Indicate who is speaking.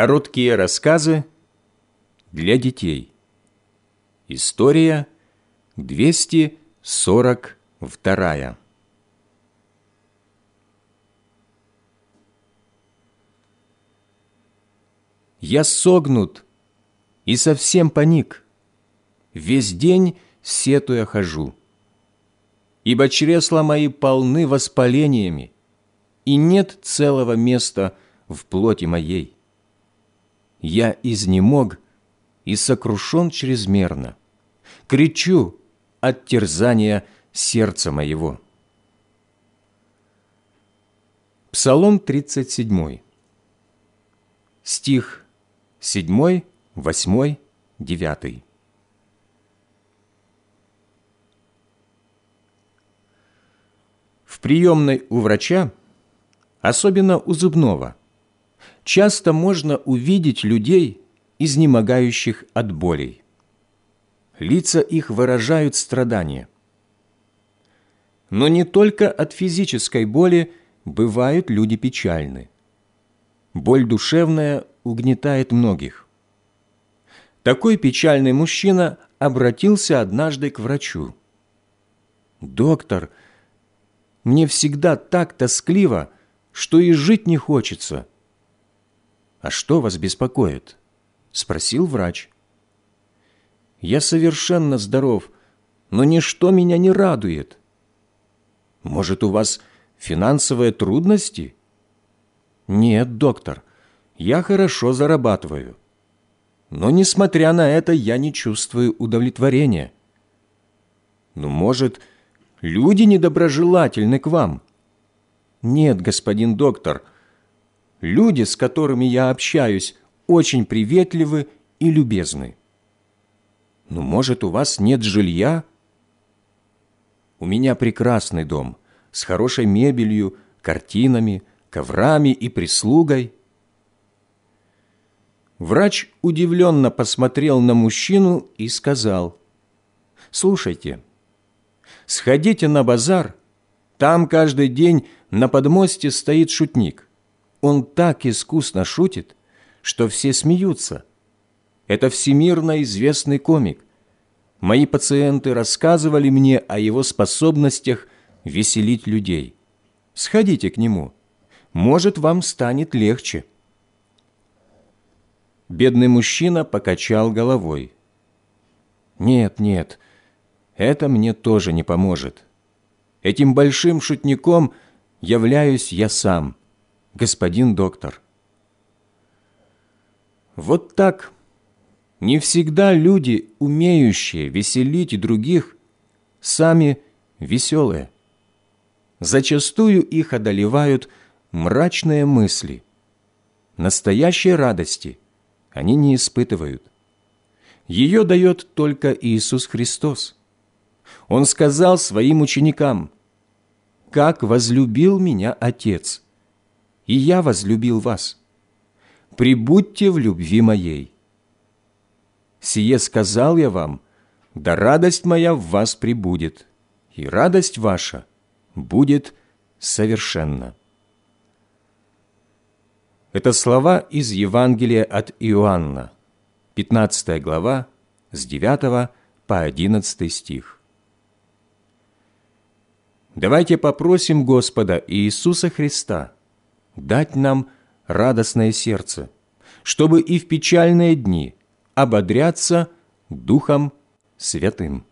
Speaker 1: Короткие рассказы для детей. История 242. Я согнут и совсем паник, весь день сетуя хожу, ибо чресла мои полны воспалениями, и нет целого места в плоти моей я изнемог и сокрушен чрезмерно. Кричу от терзания сердца моего. Псалом 37. Стих 7, 8, 9. В приемной у врача, особенно у зубного, часто можно увидеть людей, изнемогающих от болей. Лица их выражают страдания. Но не только от физической боли бывают люди печальны. Боль душевная угнетает многих. Такой печальный мужчина обратился однажды к врачу. «Доктор, мне всегда так тоскливо, что и жить не хочется». «А что вас беспокоит?» – спросил врач. «Я совершенно здоров, но ничто меня не радует. Может, у вас финансовые трудности?» «Нет, доктор, я хорошо зарабатываю. Но, несмотря на это, я не чувствую удовлетворения. Ну, может, люди недоброжелательны к вам?» «Нет, господин доктор», – Люди, с которыми я общаюсь, очень приветливы и любезны. Но, может, у вас нет жилья? У меня прекрасный дом с хорошей мебелью, картинами, коврами и прислугой. Врач удивленно посмотрел на мужчину и сказал, «Слушайте, сходите на базар, там каждый день на подмосте стоит шутник. Он так искусно шутит, что все смеются. Это всемирно известный комик. Мои пациенты рассказывали мне о его способностях веселить людей. Сходите к нему. Может, вам станет легче. Бедный мужчина покачал головой. «Нет, нет, это мне тоже не поможет. Этим большим шутником являюсь я сам господин доктор. Вот так. Не всегда люди, умеющие веселить других, сами веселые. Зачастую их одолевают мрачные мысли. Настоящей радости они не испытывают. Ее дает только Иисус Христос. Он сказал своим ученикам, «Как возлюбил меня Отец, и я возлюбил вас. Прибудьте в любви моей. Сие сказал я вам, да радость моя в вас прибудет, и радость ваша будет совершенна». Это слова из Евангелия от Иоанна, 15 глава, с 9 по 11 стих. Давайте попросим Господа Иисуса Христа – дать нам радостное сердце, чтобы и в печальные дни ободряться Духом Святым.